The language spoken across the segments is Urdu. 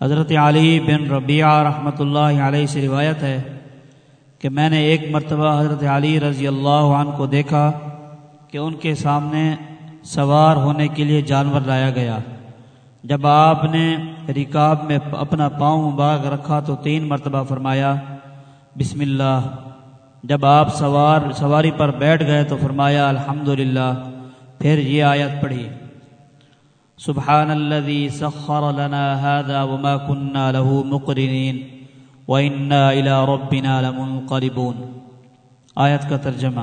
حضرت علی بن ربیعہ رحمۃ اللہ علیہ سے روایت ہے کہ میں نے ایک مرتبہ حضرت علی رضی اللہ عنہ کو دیکھا کہ ان کے سامنے سوار ہونے کے لیے جانور لایا گیا۔ جب آپ نے رکاب میں اپنا پاؤں باغ رکھا تو تین مرتبہ فرمایا، بسم اللہ۔ جب آپ سوار، سواری پر بیٹھ گئے تو فرمایا الحمد پھر یہ آیت پڑھی۔ سبحان الذي سخر لنا هذا وما كنا له مقرنين وإنا إلى ربنا لمنقلبون۔ آیت کا ترجمہ۔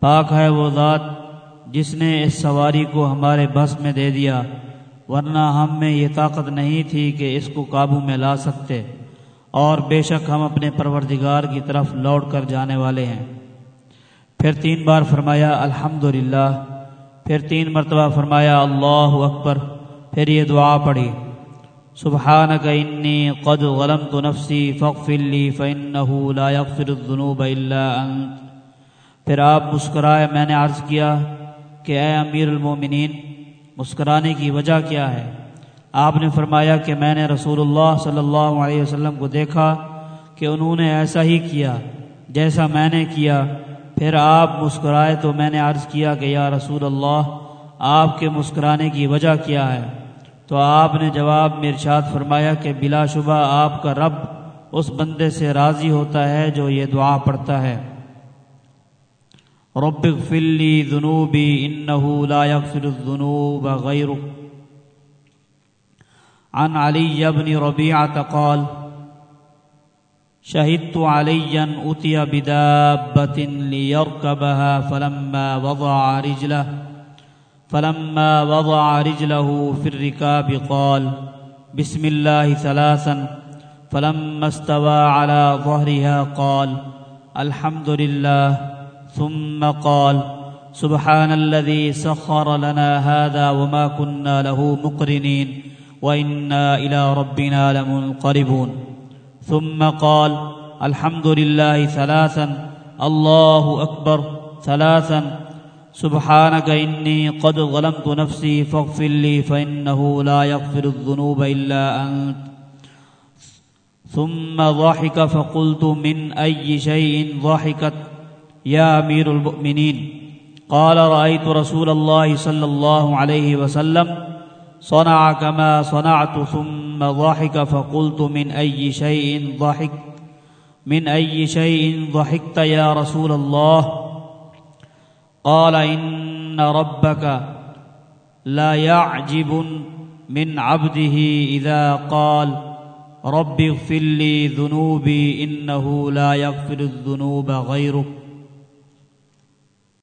پاک ہے وہ ذات جس نے اس سواری کو ہمارے بس میں دے دیا، ورنہ ہم میں یہ طاقت نہیں تھی کہ اس کو قابو میں لا سکتے۔ اور بے شک ہم اپنے پروردگار کی طرف لوٹ کر جانے والے ہیں۔ پھر تین بار فرمایا الحمد پھر تین مرتبہ فرمایا، اللہ اکبر، پھر یہ دعا پڑھی، سبحانک انی قد غلمت نفسی فاغفر لی فانه لا يغفر الذنوب الا انت۔ پھر آپ مسکرائے میں نے عرض کیا کہ اے امیر المومنین، مسکرانے کی وجہ کیا ہے؟ آپ نے فرمایا کہ میں نے رسول اللہ صلی اللہ علیہ وسلم کو دیکھا کہ انہوں نے ایسا ہی کیا جیسا میں نے کیا۔ پھر آپ مسکرائے تو میں نے عرض کیا کہ یا رسول اللہ، آپ کے مسکرانے کی وجہ کیا ہے؟ تو آپ نے جواب میں ارشاد فرمایا کہ بلا شبہ آپ کا رب اس بندے سے راضی ہوتا ہے جو یہ دعا پڑھتا ہے۔ رب اغفر لی ذنوبی، انہو لا یغفر الذنوب غیرک۔ عن علی بن ربیعہ قال شهدت عليا أتي بدابة ليركبها فلما وضع رجله فلما وضع رجله في الركاب قال بسم الله ثلاثا. فلما استوى على ظهرها قال الحمد لله. ثم قال سبحان الذي سخر لنا هذا وما كنا له مقرنين وإنا إلى ربنا لمنقربون ثم قال الحمد لله ثلاثا الله أكبر ثلاثا سبحانك إني قد ظلمت نفسي فاغفر لي فإنه لا يغفر الذنوب إلا أنت. ثم ضحك فقلت من أي شيء ضحكت يا أمير المؤمنين؟ قال رأيت رسول الله صلى الله عليه وسلم صنع كما صنعت ثم ضحك فقلت من أي شيء ضحك؟ من أي شيء ضحكت يا رسول الله؟ قال إن ربك لا يعجب من عبده إذا قال رب اغفر لي ذنوبي إنه لا يغفر الذنوب غيرك.